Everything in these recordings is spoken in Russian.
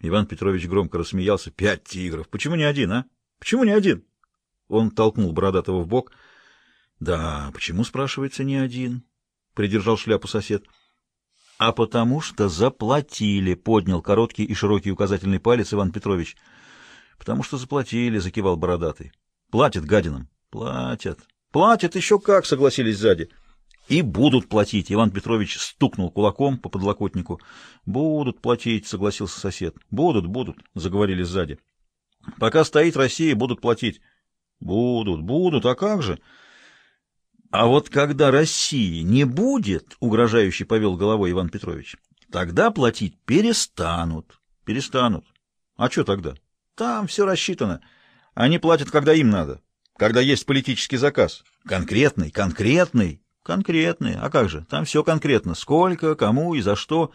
Иван Петрович громко рассмеялся. «Пять тигров! Почему не один, а? Почему не один?» Он толкнул Бородатого в бок. «Да, почему, спрашивается, не один?» — придержал шляпу сосед. «А потому что заплатили», — поднял короткий и широкий указательный палец Иван Петрович. «Потому что заплатили», — закивал Бородатый. «Платят гадинам». «Платят». «Платят еще как», — согласились сзади. «И будут платить», — Иван Петрович стукнул кулаком по подлокотнику. «Будут платить», — согласился сосед. «Будут, будут», — заговорили сзади. «Пока стоит Россия, будут платить». «Будут, будут, а как же?» А вот когда России не будет, угрожающе повел головой Иван Петрович, тогда платить перестанут. Перестанут. А что тогда? Там все рассчитано. Они платят, когда им надо. Когда есть политический заказ. Конкретный, конкретный, конкретный. А как же? Там все конкретно. Сколько, кому и за что.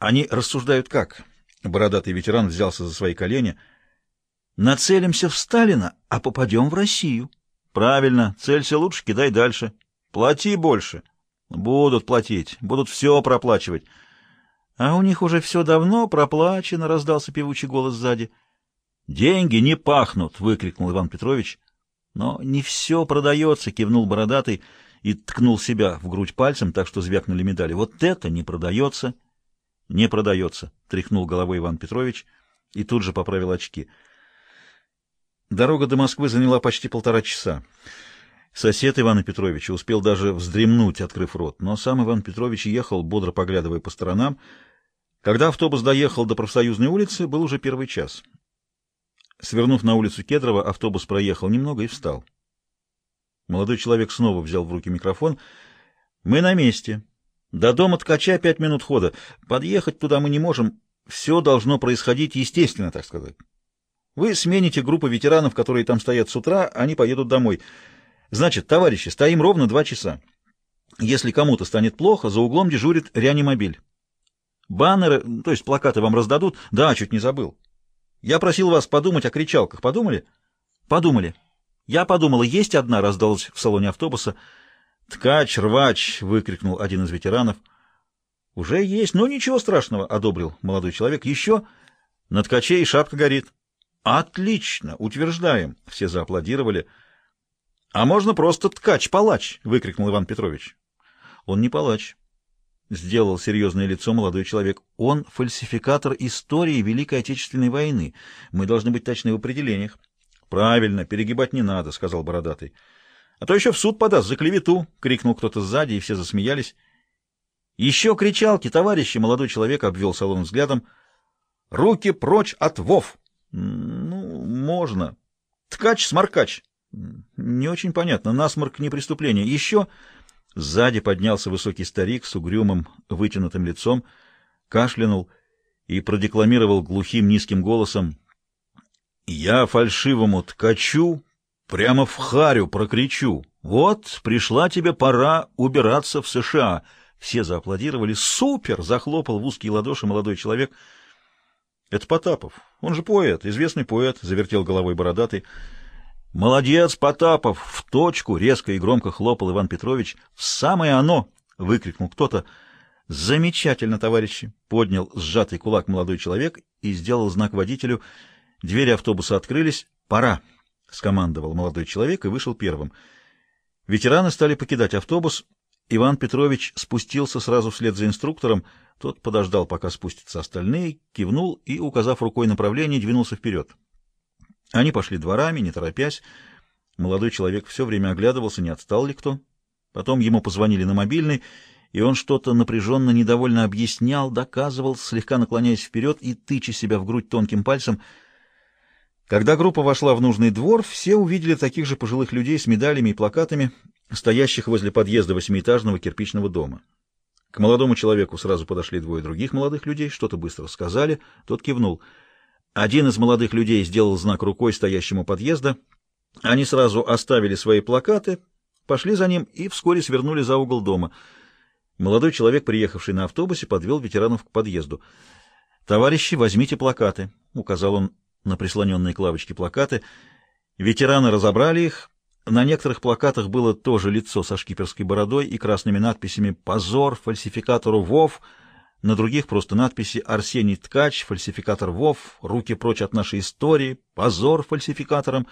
Они рассуждают как? Бородатый ветеран взялся за свои колени. Нацелимся в Сталина, а попадем в Россию. Правильно, целься лучше, кидай дальше. Плати больше. Будут платить, будут все проплачивать. А у них уже все давно проплачено, раздался певучий голос сзади. Деньги не пахнут, выкрикнул Иван Петрович. Но не все продается, кивнул бородатый и ткнул себя в грудь пальцем, так что звякнули медали. Вот это не продается. Не продается, тряхнул головой Иван Петрович и тут же поправил очки. Дорога до Москвы заняла почти полтора часа. Сосед Ивана Петровича успел даже вздремнуть, открыв рот, но сам Иван Петрович ехал, бодро поглядывая по сторонам. Когда автобус доехал до профсоюзной улицы, был уже первый час. Свернув на улицу Кедрова, автобус проехал немного и встал. Молодой человек снова взял в руки микрофон. «Мы на месте. До дома ткача пять минут хода. Подъехать туда мы не можем. Все должно происходить естественно, так сказать. Вы смените группу ветеранов, которые там стоят с утра, они поедут домой. Значит, товарищи, стоим ровно два часа. Если кому-то станет плохо, за углом дежурит реанимобиль. Баннеры, то есть плакаты вам раздадут? Да, чуть не забыл. Я просил вас подумать о кричалках. Подумали? Подумали. Я подумала, есть одна, раздалась в салоне автобуса. Ткач, рвач, выкрикнул один из ветеранов. Уже есть, но ничего страшного, одобрил молодой человек. Еще на ткаче и шапка горит. Отлично, утверждаем. Все зааплодировали. А можно просто ткач-палач, выкрикнул Иван Петрович. Он не палач. Сделал серьезное лицо молодой человек. Он фальсификатор истории Великой Отечественной войны. Мы должны быть точны в определениях. Правильно, перегибать не надо, сказал бородатый. А то еще в суд подаст за клевету, крикнул кто-то сзади, и все засмеялись. Еще кричалки, товарищи, молодой человек обвел салон взглядом. Руки прочь от вов! Ну, можно. Ткач-сморкач. Не очень понятно. Насморк не преступление. Еще сзади поднялся высокий старик с угрюмым, вытянутым лицом, кашлянул и продекламировал глухим низким голосом «Я фальшивому ткачу прямо в харю прокричу. Вот, пришла тебе пора убираться в США». Все зааплодировали. «Супер!» — захлопал в узкие ладоши молодой человек — это Потапов. Он же поэт, известный поэт, завертел головой бородатый. Молодец, Потапов, в точку, резко и громко хлопал Иван Петрович. В самое оно, выкрикнул кто-то. Замечательно, товарищи, поднял сжатый кулак молодой человек и сделал знак водителю. Двери автобуса открылись. Пора, скомандовал молодой человек и вышел первым. Ветераны стали покидать автобус. Иван Петрович спустился сразу вслед за инструктором. Тот подождал, пока спустятся остальные, кивнул и, указав рукой направление, двинулся вперед. Они пошли дворами, не торопясь. Молодой человек все время оглядывался, не отстал ли кто. Потом ему позвонили на мобильный, и он что-то напряженно, недовольно объяснял, доказывал, слегка наклоняясь вперед и тыча себя в грудь тонким пальцем. Когда группа вошла в нужный двор, все увидели таких же пожилых людей с медалями и плакатами, стоящих возле подъезда восьмиэтажного кирпичного дома. К молодому человеку сразу подошли двое других молодых людей, что-то быстро сказали, тот кивнул. Один из молодых людей сделал знак рукой стоящему подъезда. Они сразу оставили свои плакаты, пошли за ним и вскоре свернули за угол дома. Молодой человек, приехавший на автобусе, подвел ветеранов к подъезду. «Товарищи, возьмите плакаты», — указал он на прислоненные к лавочке плакаты. Ветераны разобрали их, на некоторых плакатах было тоже лицо со шкиперской бородой и красными надписями «Позор! Фальсификатору ВОВ!», На других просто надписи «Арсений Ткач», «Фальсификатор Вов», «Руки прочь от нашей истории», «Позор фальсификаторам».